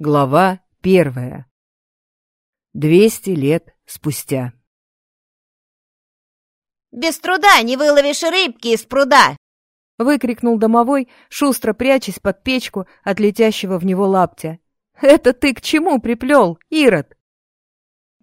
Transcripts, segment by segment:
Глава первая. Двести лет спустя. «Без труда не выловишь рыбки из пруда!» — выкрикнул домовой, шустро прячась под печку от летящего в него лаптя. «Это ты к чему приплел, Ирод?»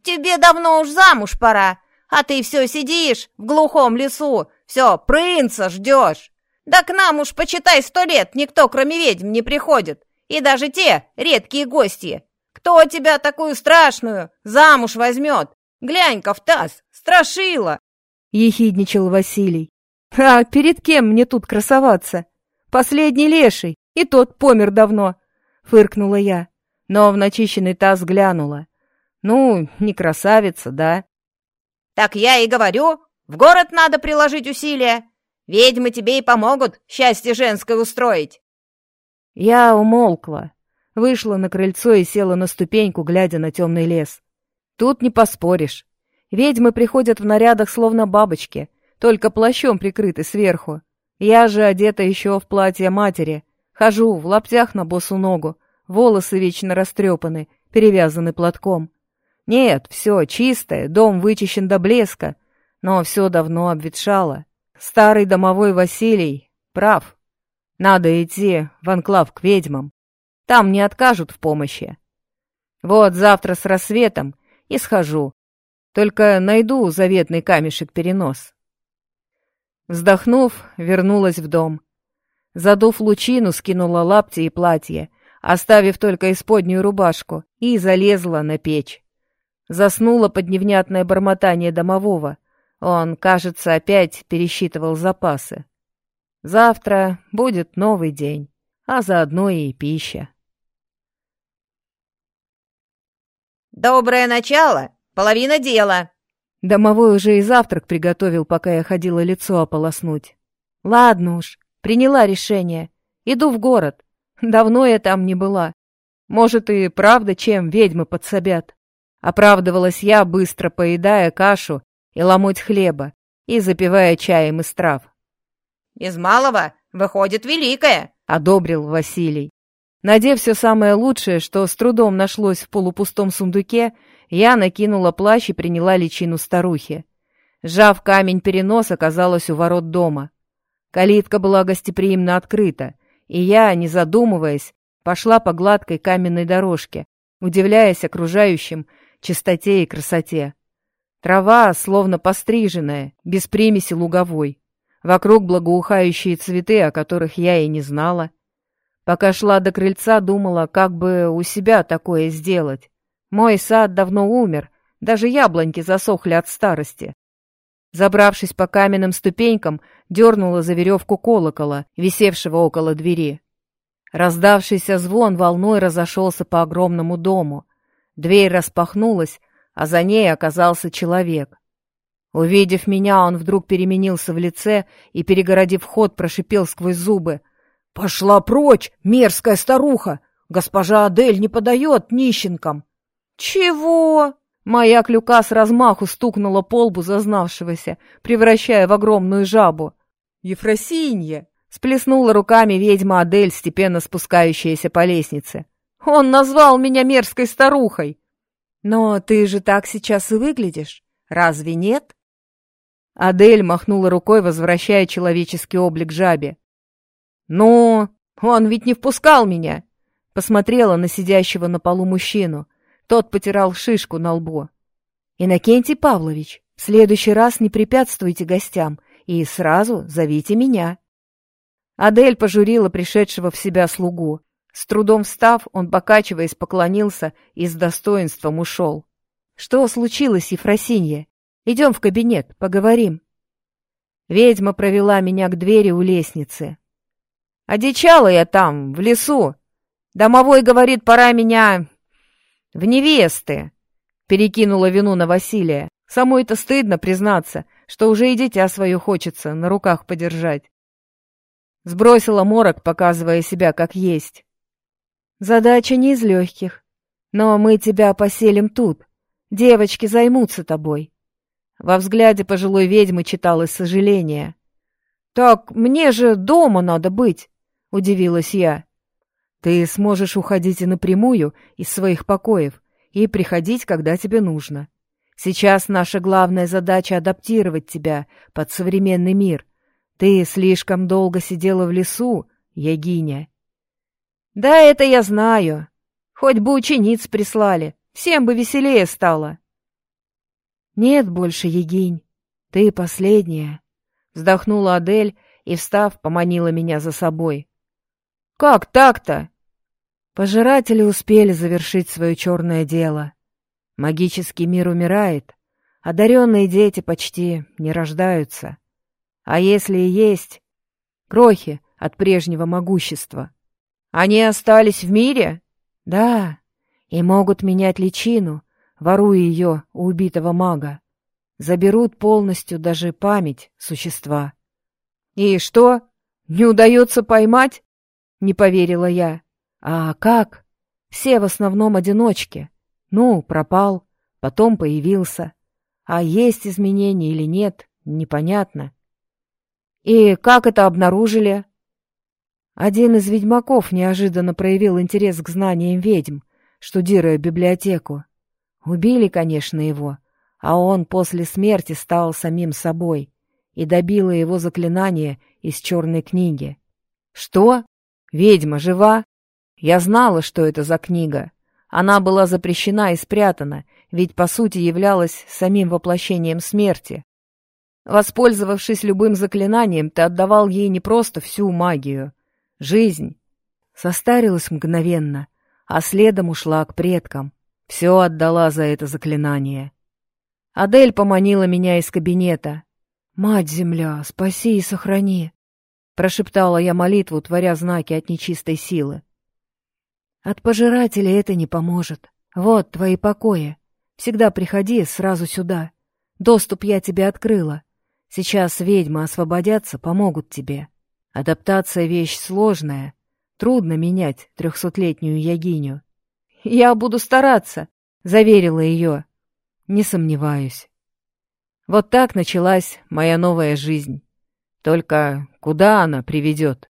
«Тебе давно уж замуж пора, а ты все сидишь в глухом лесу, все принца ждешь. Да к нам уж, почитай, сто лет никто, кроме ведьм, не приходит. И даже те редкие гости. Кто тебя такую страшную замуж возьмет? Глянь-ка в таз, страшила!» Ехидничал Василий. «А перед кем мне тут красоваться? Последний леший, и тот помер давно!» Фыркнула я, но в начищенный таз глянула. «Ну, не красавица, да?» «Так я и говорю, в город надо приложить усилия. Ведьмы тебе и помогут счастье женское устроить. Я умолкла, вышла на крыльцо и села на ступеньку, глядя на темный лес. Тут не поспоришь. Ведьмы приходят в нарядах словно бабочки, только плащом прикрыты сверху. Я же одета еще в платье матери, хожу в лаптях на босу ногу, волосы вечно растрепаны, перевязаны платком. Нет, все чистое, дом вычищен до блеска, но все давно обветшало. Старый домовой Василий прав. Надо идти в анклав к ведьмам. Там не откажут в помощи. Вот завтра с рассветом и схожу. Только найду заветный камешек-перенос. Вздохнув, вернулась в дом. Задув лучину, скинула лапти и платье, оставив только исподнюю рубашку, и залезла на печь. Заснула под невнятное бормотание домового. Он, кажется, опять пересчитывал запасы. Завтра будет новый день, а заодно и пища. «Доброе начало! Половина дела!» Домовой уже и завтрак приготовил, пока я ходила лицо ополоснуть. «Ладно уж, приняла решение. Иду в город. Давно я там не была. Может, и правда, чем ведьмы подсобят?» Оправдывалась я, быстро поедая кашу и ломоть хлеба, и запивая чаем из трав. Из малого выходит великое», — одобрил Василий. Надев все самое лучшее, что с трудом нашлось в полупустом сундуке, я накинула плащ и приняла личину старухи. Сжав камень перенос, оказалась у ворот дома. Калитка была гостеприимно открыта, и я, не задумываясь, пошла по гладкой каменной дорожке, удивляясь окружающим чистоте и красоте. Трава, словно постриженная, без примеси луговой. Вокруг благоухающие цветы, о которых я и не знала. Пока шла до крыльца, думала, как бы у себя такое сделать. Мой сад давно умер, даже яблоньки засохли от старости. Забравшись по каменным ступенькам, дернула за веревку колокола, висевшего около двери. Раздавшийся звон волной разошелся по огромному дому. Дверь распахнулась, а за ней оказался человек. Увидев меня, он вдруг переменился в лице и, перегородив ход, прошипел сквозь зубы. «Пошла прочь, мерзкая старуха! Госпожа Адель не подает нищенкам!» «Чего?» Моя клюка с размаху стукнула по лбу зазнавшегося, превращая в огромную жабу. «Ефросинья!» — сплеснула руками ведьма Адель, степенно спускающаяся по лестнице. «Он назвал меня мерзкой старухой!» «Но ты же так сейчас и выглядишь, разве нет?» Адель махнула рукой, возвращая человеческий облик жабе. «Ну, он ведь не впускал меня!» Посмотрела на сидящего на полу мужчину. Тот потирал шишку на лбу. «Иннокентий Павлович, в следующий раз не препятствуйте гостям и сразу зовите меня». Адель пожурила пришедшего в себя слугу. С трудом встав, он, покачиваясь, поклонился и с достоинством ушел. «Что случилось, Ефросинья? Идем в кабинет, поговорим. Ведьма провела меня к двери у лестницы. Одичала я там, в лесу. Домовой говорит, пора меня в невесты. Перекинула вину на Василия. Самой-то стыдно признаться, что уже и дитя свое хочется на руках подержать. Сбросила морок, показывая себя как есть. Задача не из легких. Но мы тебя поселим тут. Девочки займутся тобой. Во взгляде пожилой ведьмы читалось сожаление. «Так мне же дома надо быть», — удивилась я. Ты сможешь уходить и напрямую из своих покоев и приходить, когда тебе нужно. Сейчас наша главная задача — адаптировать тебя под современный мир. Ты слишком долго сидела в лесу, Ягиня. Да, это я знаю. Хоть бы учениц прислали, всем бы веселее стало. Нет больше, Егинь, ты последняя. Вздохнула Адель и, встав, поманила меня за собой. Как так-то? Пожиратели успели завершить свое черное дело. Магический мир умирает, одаренные дети почти не рождаются. А если и есть, крохи от прежнего могущества. Они остались в мире? Да, и могут менять личину, воруя ее у убитого мага. Заберут полностью даже память существа. И что, не удается поймать? Не поверила я. А как? Все в основном одиночки. Ну, пропал, потом появился. А есть изменения или нет, непонятно. И как это обнаружили? Один из ведьмаков неожиданно проявил интерес к знаниям ведьм, штудируя библиотеку. Убили, конечно, его, а он после смерти стал самим собой и добило его заклинание из черной книги. «Что? Ведьма жива?» Я знала, что это за книга. Она была запрещена и спрятана, ведь по сути являлась самим воплощением смерти. Воспользовавшись любым заклинанием, ты отдавал ей не просто всю магию, Жизнь состарилась мгновенно, а следом ушла к предкам. Все отдала за это заклинание. Адель поманила меня из кабинета. «Мать-Земля, спаси и сохрани!» Прошептала я молитву, творя знаки от нечистой силы. «От пожирателя это не поможет. Вот твои покои. Всегда приходи сразу сюда. Доступ я тебе открыла. Сейчас ведьмы освободятся, помогут тебе». Адаптация — вещь сложная. Трудно менять трехсотлетнюю ягиню. «Я буду стараться», — заверила ее. «Не сомневаюсь». Вот так началась моя новая жизнь. Только куда она приведет?